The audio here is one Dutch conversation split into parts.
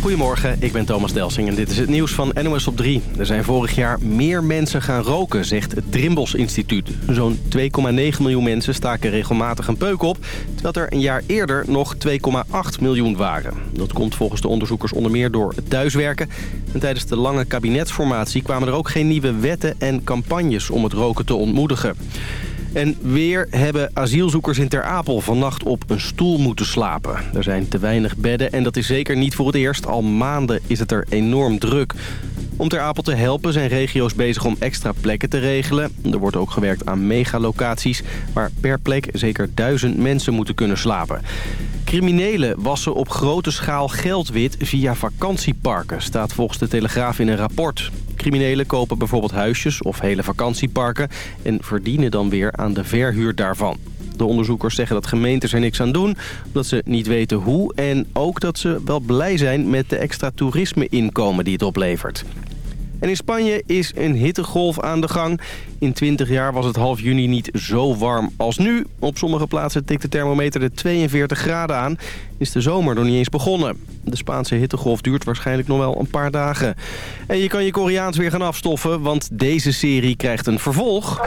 Goedemorgen, ik ben Thomas Delsing en dit is het nieuws van NOS op 3. Er zijn vorig jaar meer mensen gaan roken, zegt het Drimbos Instituut. Zo'n 2,9 miljoen mensen staken regelmatig een peuk op... terwijl er een jaar eerder nog 2,8 miljoen waren. Dat komt volgens de onderzoekers onder meer door het thuiswerken. En tijdens de lange kabinetsformatie kwamen er ook geen nieuwe wetten en campagnes om het roken te ontmoedigen. En weer hebben asielzoekers in Ter Apel vannacht op een stoel moeten slapen. Er zijn te weinig bedden en dat is zeker niet voor het eerst. Al maanden is het er enorm druk. Om Ter Apel te helpen zijn regio's bezig om extra plekken te regelen. Er wordt ook gewerkt aan megalocaties... waar per plek zeker duizend mensen moeten kunnen slapen. Criminelen wassen op grote schaal geld wit via vakantieparken... staat volgens de Telegraaf in een rapport. Criminelen kopen bijvoorbeeld huisjes of hele vakantieparken... en verdienen dan weer aan de verhuur daarvan. De onderzoekers zeggen dat gemeentes er niks aan doen... omdat ze niet weten hoe... en ook dat ze wel blij zijn met de extra toerisme-inkomen die het oplevert. En in Spanje is een hittegolf aan de gang. In 20 jaar was het half juni niet zo warm als nu. Op sommige plaatsen tikt de thermometer de 42 graden aan. Is de zomer nog niet eens begonnen. De Spaanse hittegolf duurt waarschijnlijk nog wel een paar dagen. En je kan je Koreaans weer gaan afstoffen, want deze serie krijgt een vervolg.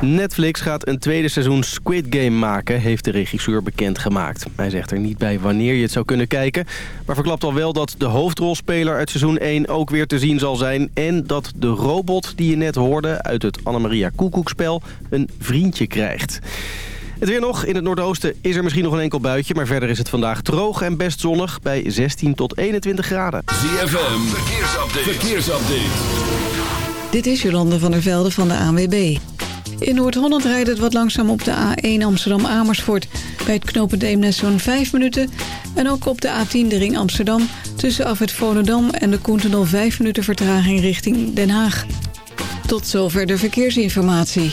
Netflix gaat een tweede seizoen Squid Game maken, heeft de regisseur bekendgemaakt. Hij zegt er niet bij wanneer je het zou kunnen kijken... maar verklapt al wel dat de hoofdrolspeler uit seizoen 1 ook weer te zien zal zijn... en dat de robot die je net hoorde uit het Annemaria Koekoekspel een vriendje krijgt. Het weer nog. In het noordoosten is er misschien nog een enkel buitje... maar verder is het vandaag droog en best zonnig bij 16 tot 21 graden. ZFM, verkeersupdate. verkeersupdate. Dit is Jolande van der Velde van de ANWB. In Noord-Holland rijdt het wat langzaam op de A1 Amsterdam-Amersfoort. Bij het knooppunt Eemnes zo'n 5 minuten. En ook op de A10 de ring Amsterdam. Tussen af het Volendam en de Koentenol 5 minuten vertraging richting Den Haag. Tot zover de verkeersinformatie.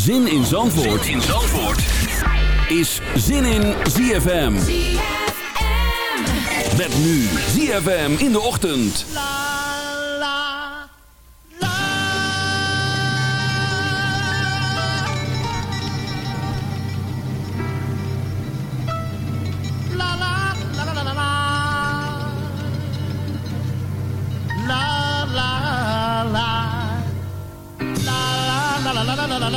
Zin in Zandvoort, zin in Zandvoort. is Zin in ZFM. Met nu ZFM in de ochtend. la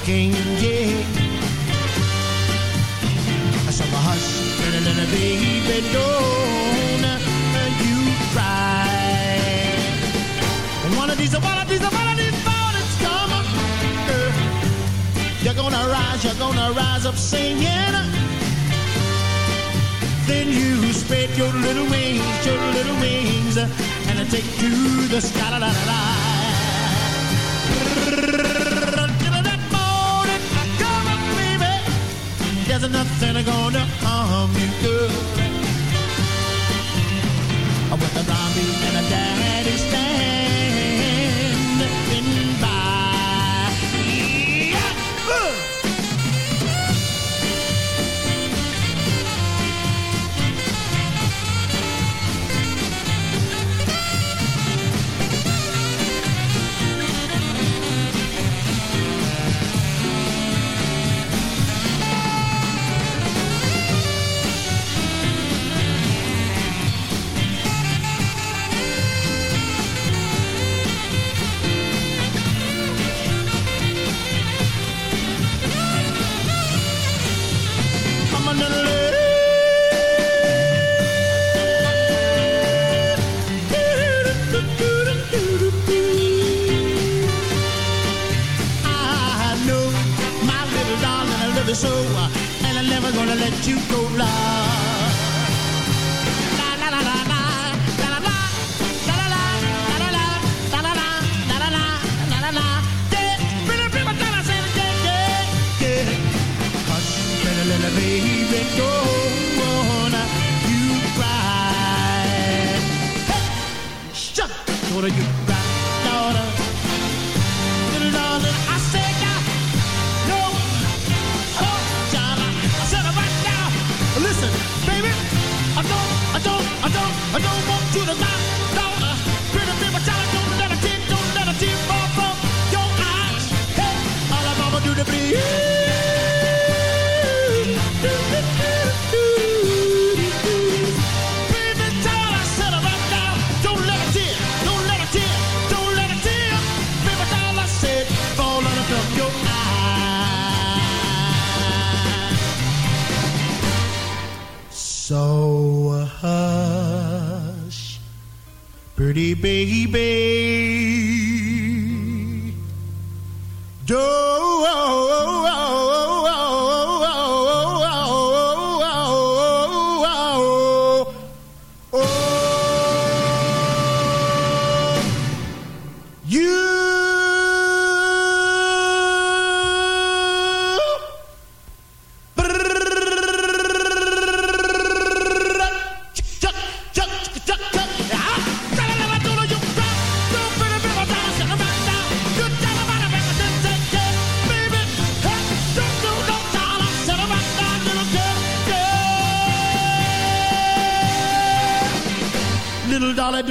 Looking, yeah. So hush, little, little baby, don't you cry. And one of these, one of these, one of these mornings come, girl. You're gonna rise, you're gonna rise up singing. Then you spread your little wings, your little wings, and I take to the sky. La, la, la, there's nothing gonna harm you, girl. With a zombie and a daddy stand.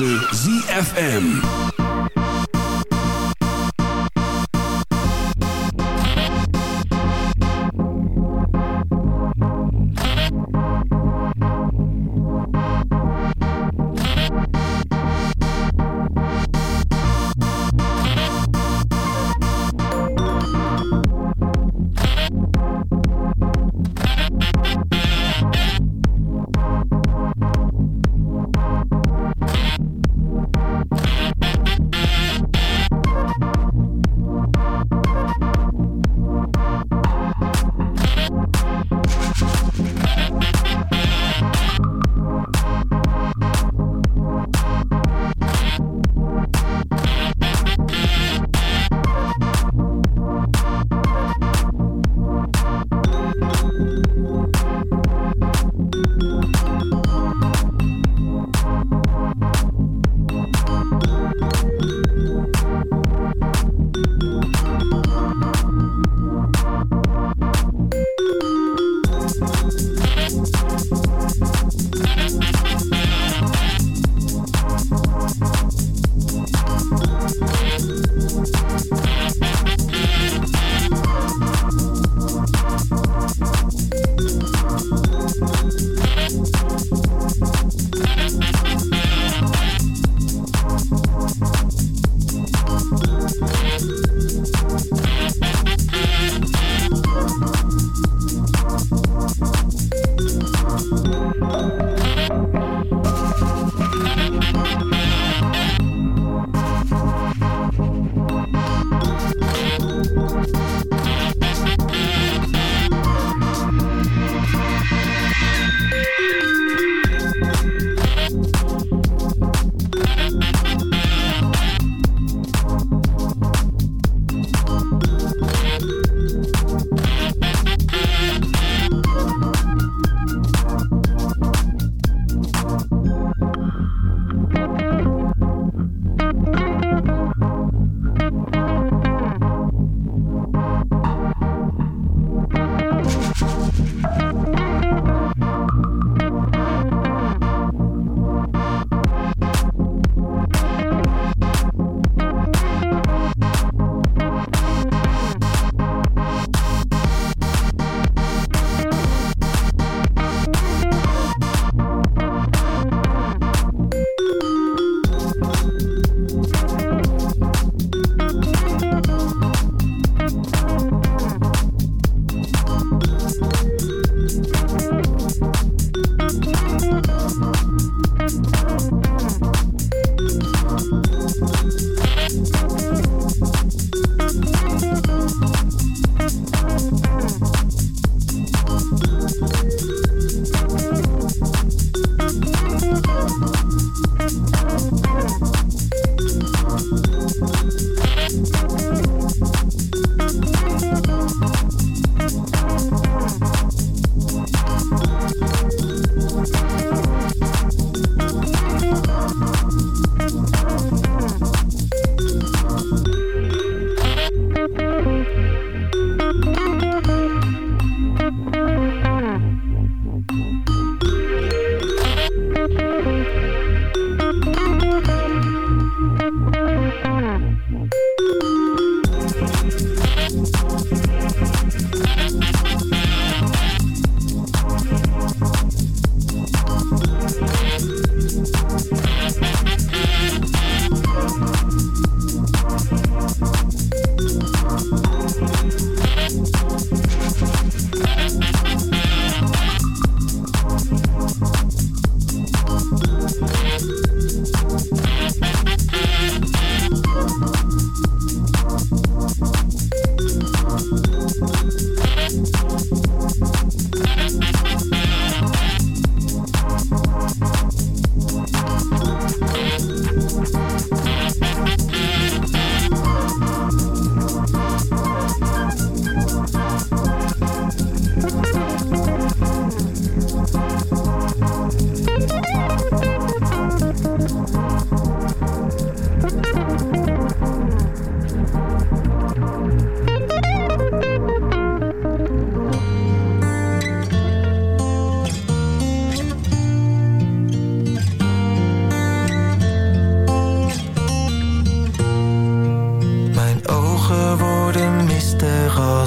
Is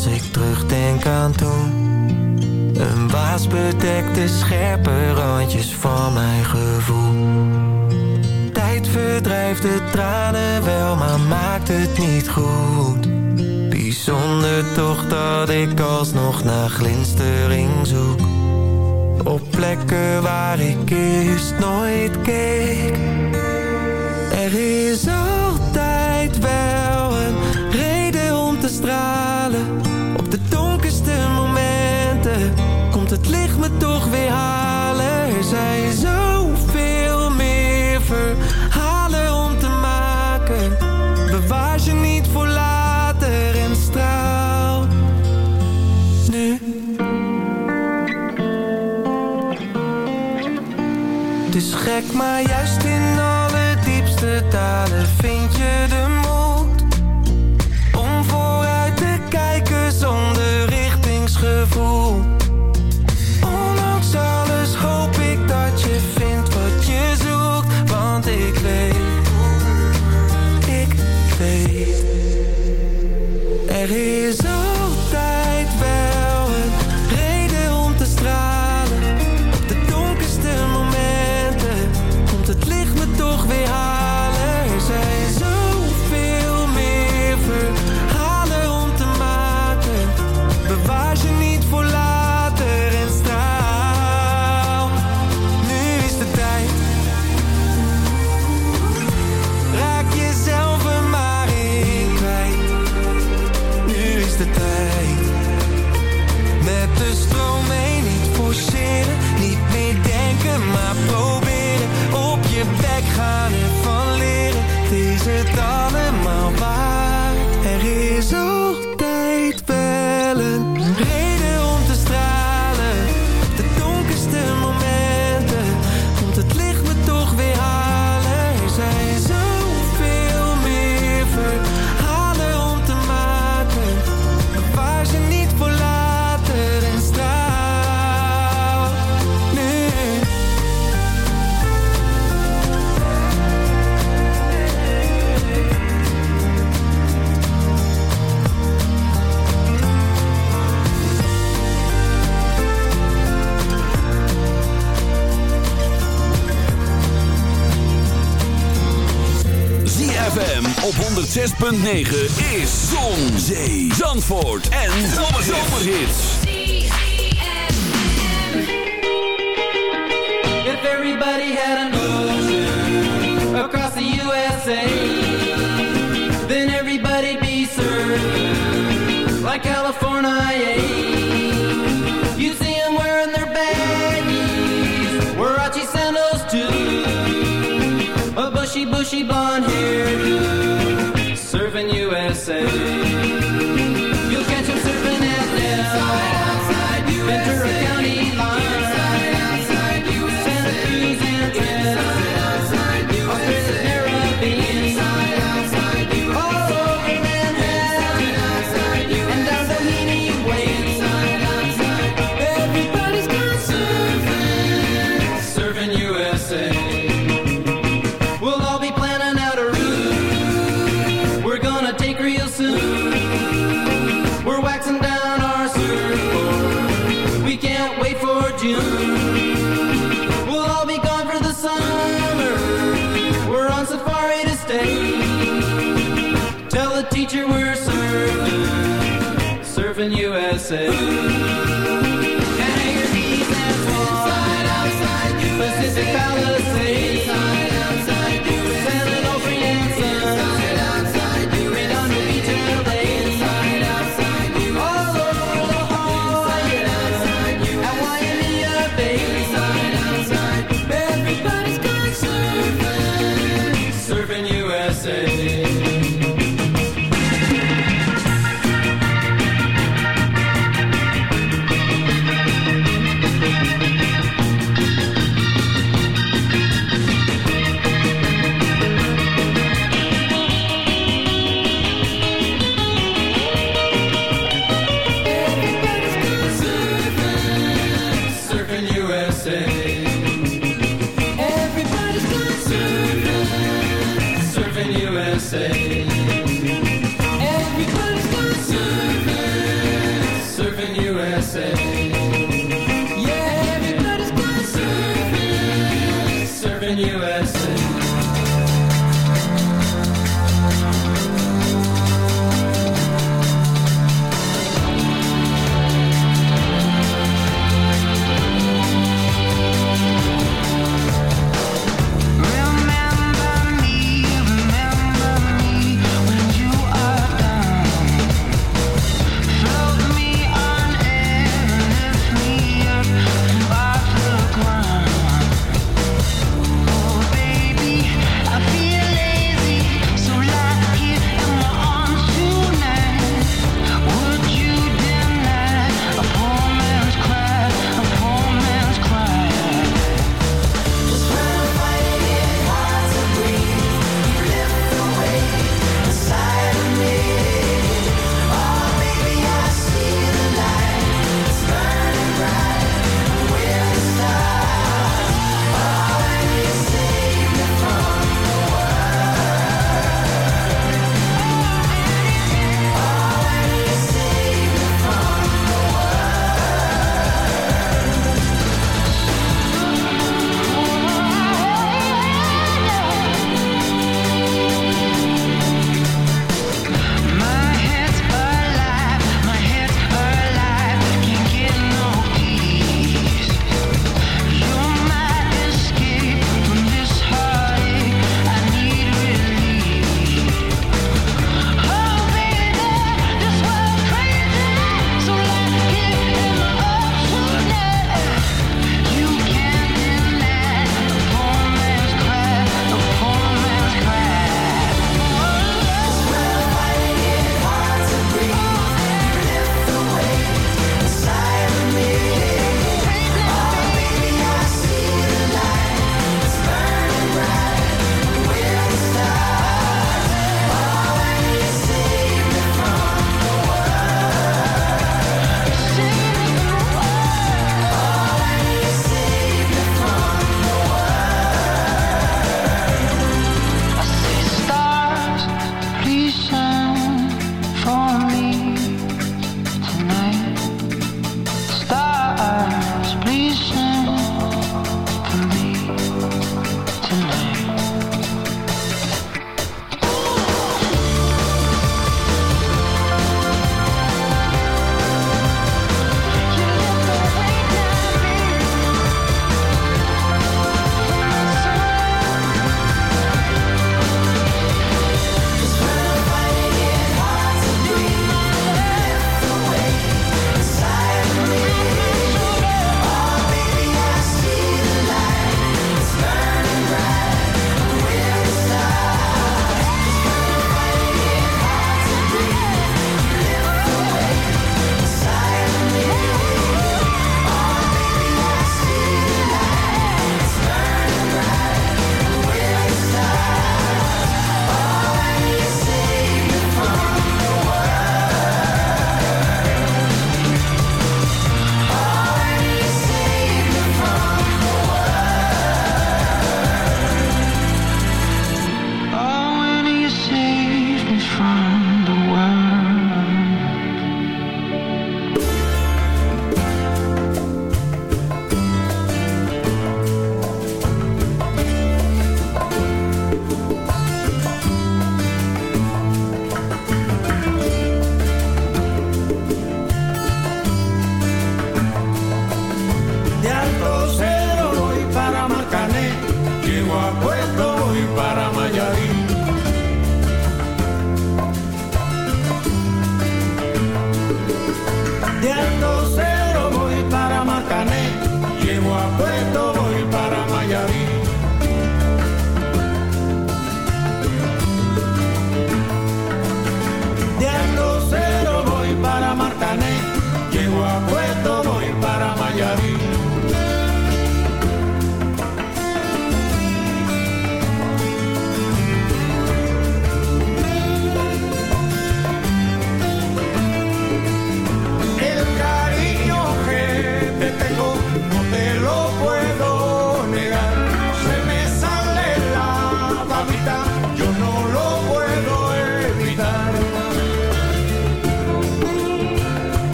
Als ik terugdenk aan toen Een waas bedekte scherpe randjes van mijn gevoel. Tijd verdrijft de tranen wel, maar maakt het niet goed. Bijzonder toch dat ik alsnog naar glinstering zoek. Op plekken waar ik eerst nooit keek. Er is altijd wel Er zijn zoveel meer verhalen om te maken. Bewaar ze niet voor later en straal. Nu. Het is gek, maar juist bek gaan en van leren. Het is het allemaal waar. Er is altijd 106.9 is Zon, Zee, Zandvoort en Zomerhits. If everybody had an ocean across the USA, then everybody'd be served like California. You'd see them wearing their baggies, Warachi sandals too, a bushy, bushy blonde hairdo, USA. You'll catch them surfing at Nell, Ventura County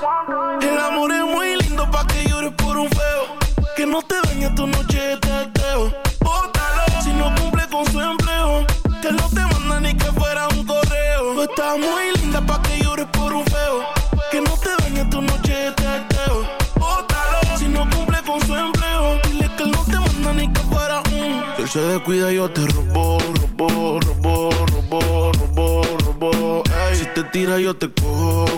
El amor es muy lindo pa' que llores por un feo. Que no te dañe tu noche de teteo. Bótalo si no cumple con su empleo. Que no te manda ni que fuera un correo. Tú estás muy linda pa' que llores por un feo. Que no te dañe tu noche de teteo. Bótalo si no cumple con su empleo. Dile que no te manda ni que fuera un. Si él se descuida, yo te robo, robo, robo, robo, robo, robo. Si te tira, yo te cojo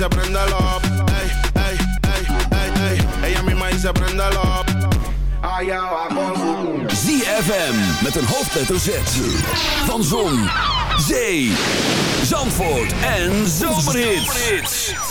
dice prendelo up. Ey, ey, ey, ey, ey. Ella misma dice prendelo up. Allá va con su... ZFM met een hoofdletter Z. Van Zon, Zee, Zandvoort en Zomerhits.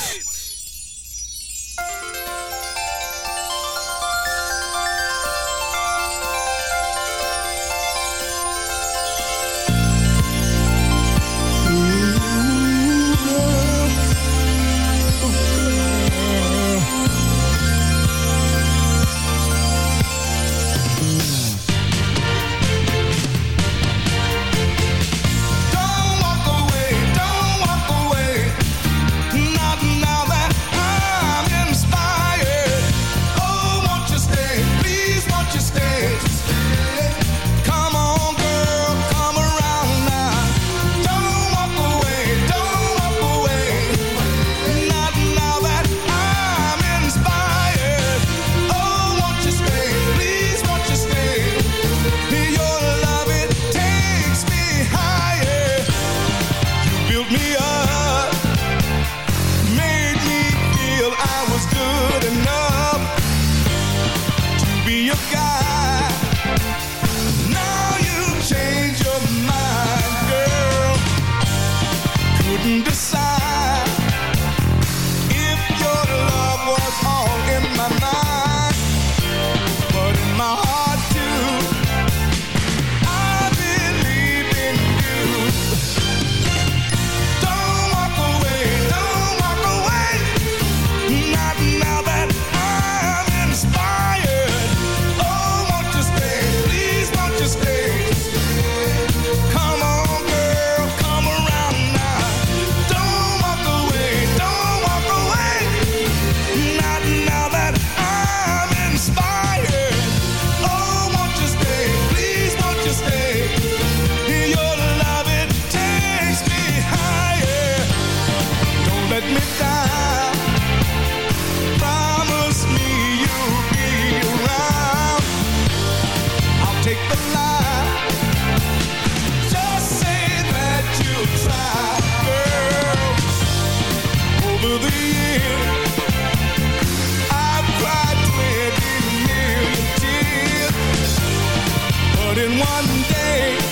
one day.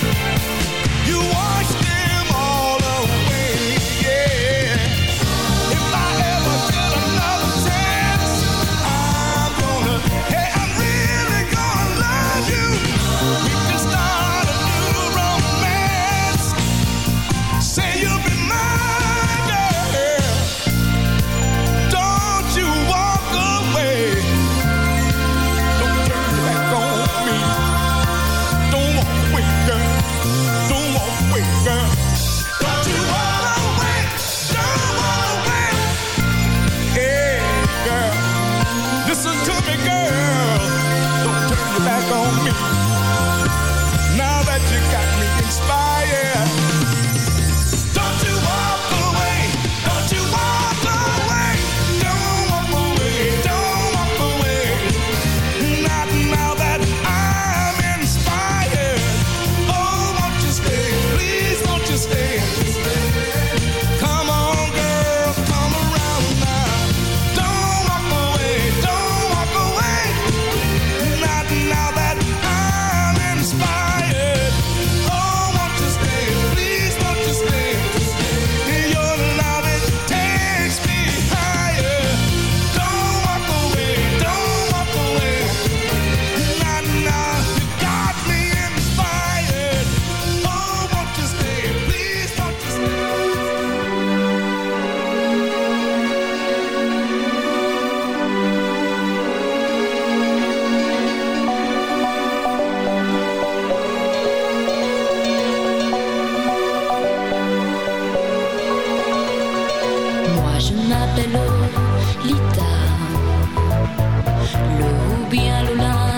Moi je m'appelle Lita, le ou bien Lola.